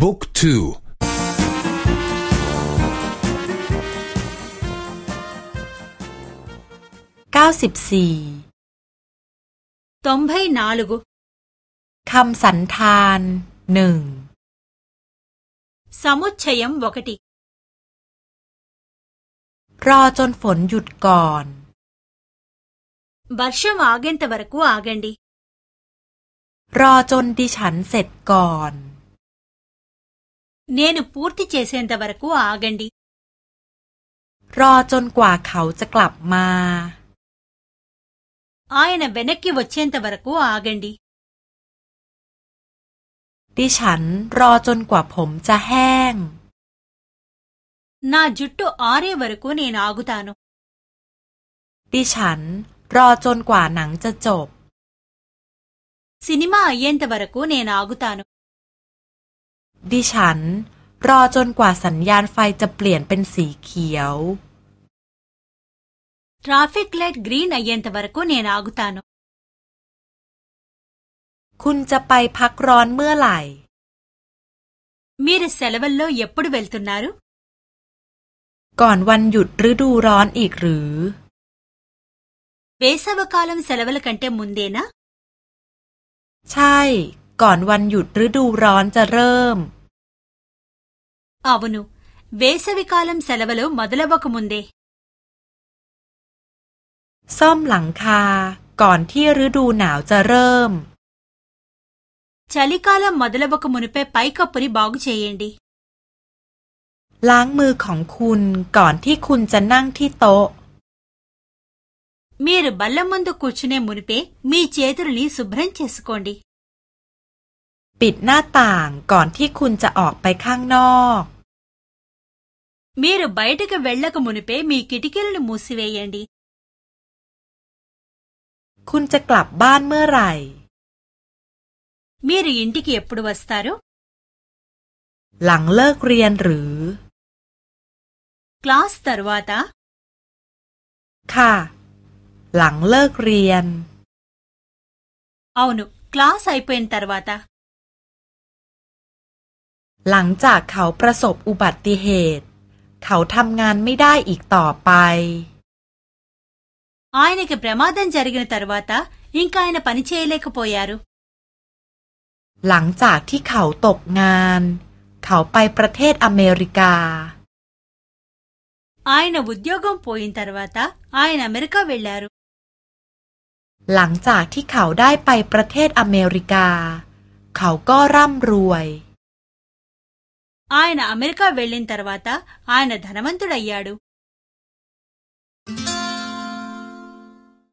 บุ๊กทูเก้าสิบสี่ตอมไพนาลุกุคำสันธานหนึ่งสมุชยมวกติ รอจนฝนหยุดก่อนบัชมอาเกนตวรกุอากันดีรอจนดิฉันเสร็จก่อน เนนปูร์ติเจเซนตวรกุอากันดีรอจนกว่าเขาจะกลับมาอายนเบเนกิวเชนตวรกุอากันดีดิฉันรอจนกว่าผมจะแห้งนาจุดตุอาเรวรกุเนนอากุตานุดิฉันรอจนกว่าหนังจะจบซินิมาเดิฉัน รอจนกว่าสัญญาณไฟจะเปลี่ยนเป็นสีเขียวทราฟิกเลดกรีนอเย็นตวรกุเนนอากุตานุคุณจะไปพักร้อนเมื่อไหร่มีรเซลวลโลเยปุดเวลตุนารุก่อนวันหยุดฤดูร้อนอีกหรือเวสาวกาลัมเซลวลกันเตมุนเดนะใช่ ก่อนวันหยุดฤดูร้อนจะเริ่มอาวุนุเวสวิกาลัมเซลวโลมัดลวกมุนเดซ่อมหลังคา ก่อนที่ฤดูหนาวจะเริ่ม చలికాలం మొదలవక మునిపే పైకప్పుని బాగు చేయండి ล้างมือของคุณก่อนที่คุณจะนั่งที่โต๊ะ మీరు బల్ల ముందు కూర్చునే మునిపే మీ చేతుల్ని శుభ్రం చేసుకోండి ปิดหน้าต่างก่อนที่คุณจะออกไปข้างนอก మీరు బయటకు వెళ్ళక మునిపే మీ కిటికీలను మూసివేయండి คุณจะกลับบ้านเมื่อไหร่ మీరు ఇంటికి ఎప్పుడు వస్తారు หลังเลิกเรียนหรือ క్లాస్ తర్వాత ค่ะ หลังเลิกเรียน అవును క్లాస్ అయిపోయిన తర్వాత หลังจากเขาประสบอุบัติเหตุ เขาทำงานไม่ได้อีกต่อไป ఆయనకి ప్రమాదం జరిగిన తర్వాత ఇంకా ఆయన పని చేయలేకపోయారు หลังจากที่เขาตกงาน เขาไปประเทศอเมริกา ఆయన ఉద్యోగం పోయిన తర్వాత ఆయన అమెరికా వెళ్లారు หลังจากที่เขาได้ไปประเทศอเมริกา เขาก็ร่ำรวย ఆయన అమెరికా వెళ్ళిన తర్వాత ఆయన ధనవంతుడయ్యాడు.